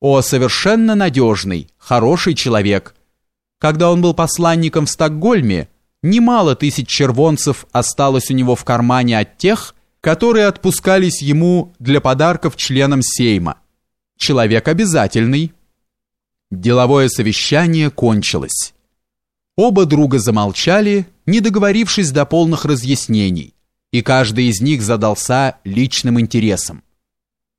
О, совершенно надежный, хороший человек. Когда он был посланником в Стокгольме, немало тысяч червонцев осталось у него в кармане от тех, которые отпускались ему для подарков членам Сейма. Человек обязательный. Деловое совещание кончилось. Оба друга замолчали, не договорившись до полных разъяснений, и каждый из них задался личным интересом.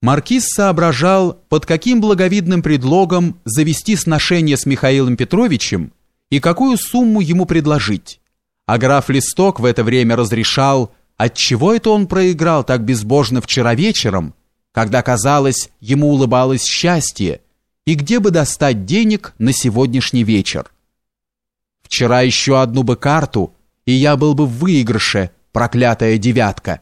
Маркиз соображал, под каким благовидным предлогом завести сношение с Михаилом Петровичем и какую сумму ему предложить. А граф Листок в это время разрешал, отчего это он проиграл так безбожно вчера вечером, когда, казалось, ему улыбалось счастье, и где бы достать денег на сегодняшний вечер. Вчера еще одну бы карту, и я был бы в выигрыше, проклятая девятка.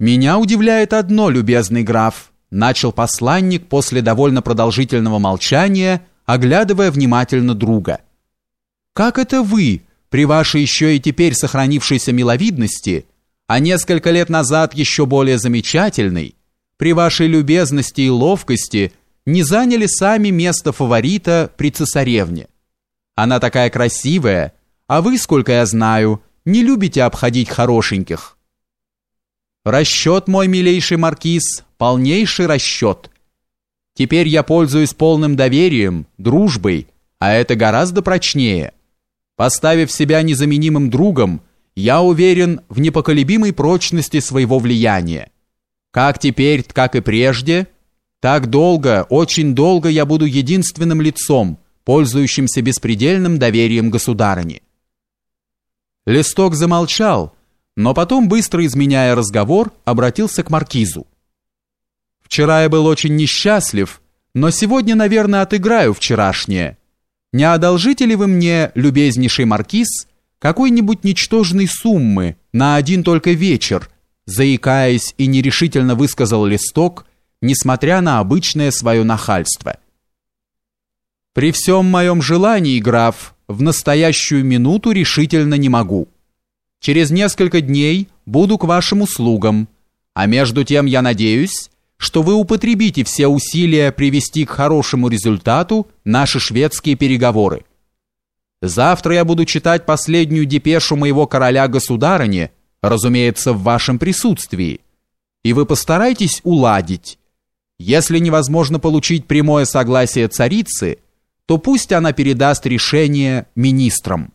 «Меня удивляет одно, любезный граф», начал посланник после довольно продолжительного молчания, оглядывая внимательно друга. «Как это вы, при вашей еще и теперь сохранившейся миловидности, а несколько лет назад еще более замечательной, при вашей любезности и ловкости не заняли сами место фаворита при цесаревне? Она такая красивая, а вы, сколько я знаю, не любите обходить хорошеньких». Расчет мой, милейший маркиз, полнейший расчет. Теперь я пользуюсь полным доверием, дружбой, а это гораздо прочнее. Поставив себя незаменимым другом, я уверен в непоколебимой прочности своего влияния. Как теперь, как и прежде, так долго, очень долго я буду единственным лицом, пользующимся беспредельным доверием государыни. Листок замолчал, но потом, быстро изменяя разговор, обратился к маркизу. «Вчера я был очень несчастлив, но сегодня, наверное, отыграю вчерашнее. Не одолжите ли вы мне, любезнейший маркиз, какой-нибудь ничтожной суммы на один только вечер?» заикаясь и нерешительно высказал листок, несмотря на обычное свое нахальство. «При всем моем желании, граф, в настоящую минуту решительно не могу». Через несколько дней буду к вашим услугам, а между тем я надеюсь, что вы употребите все усилия привести к хорошему результату наши шведские переговоры. Завтра я буду читать последнюю депешу моего короля-государыни, разумеется, в вашем присутствии, и вы постарайтесь уладить. Если невозможно получить прямое согласие царицы, то пусть она передаст решение министрам.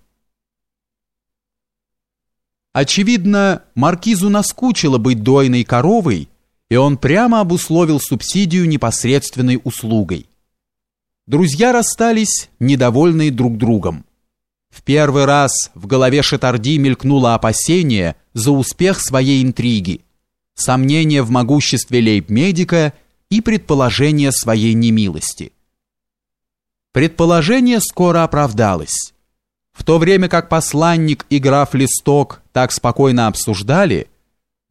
Очевидно, маркизу наскучило быть дойной коровой, и он прямо обусловил субсидию непосредственной услугой. Друзья расстались, недовольные друг другом. В первый раз в голове Шатарди мелькнуло опасение за успех своей интриги, сомнение в могуществе лейб-медика и предположение своей немилости. Предположение скоро оправдалось. В то время как посланник и граф Листок так спокойно обсуждали,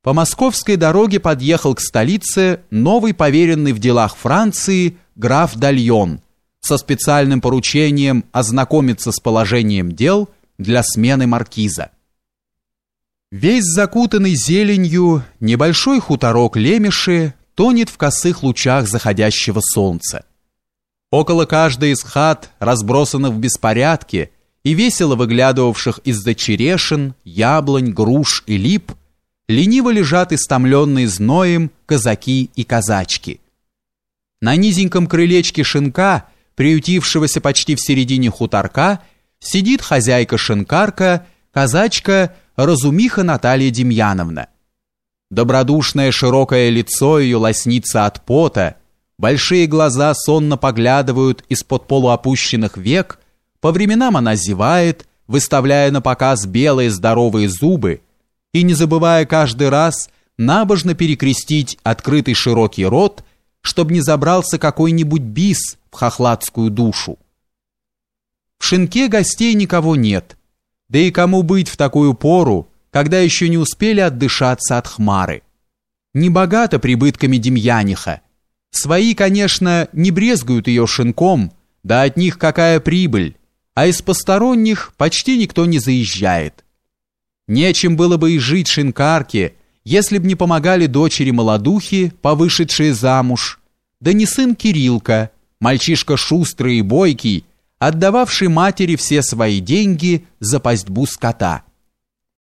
по московской дороге подъехал к столице новый поверенный в делах Франции граф Дальон со специальным поручением ознакомиться с положением дел для смены маркиза. Весь закутанный зеленью небольшой хуторок Лемеши тонет в косых лучах заходящего солнца. Около каждой из хат, разбросанных в беспорядке, и весело выглядывавших из-за черешин, яблонь, груш и лип, лениво лежат истомленные зноем казаки и казачки. На низеньком крылечке шинка, приютившегося почти в середине хуторка, сидит хозяйка-шинкарка, казачка Разумиха Наталья Демьяновна. Добродушное широкое лицо ее лоснится от пота, большие глаза сонно поглядывают из-под полуопущенных век – по временам она зевает, выставляя на показ белые здоровые зубы и не забывая каждый раз набожно перекрестить открытый широкий рот, чтобы не забрался какой-нибудь бис в хохладскую душу. В шинке гостей никого нет, да и кому быть в такую пору, когда еще не успели отдышаться от хмары. Небогато прибытками Демьяниха. Свои, конечно, не брезгуют ее шинком, да от них какая прибыль а из посторонних почти никто не заезжает. Нечем было бы и жить шинкарке, если б не помогали дочери молодухи, повышедшие замуж, да не сын Кирилка, мальчишка шустрый и бойкий, отдававший матери все свои деньги за пастьбу скота.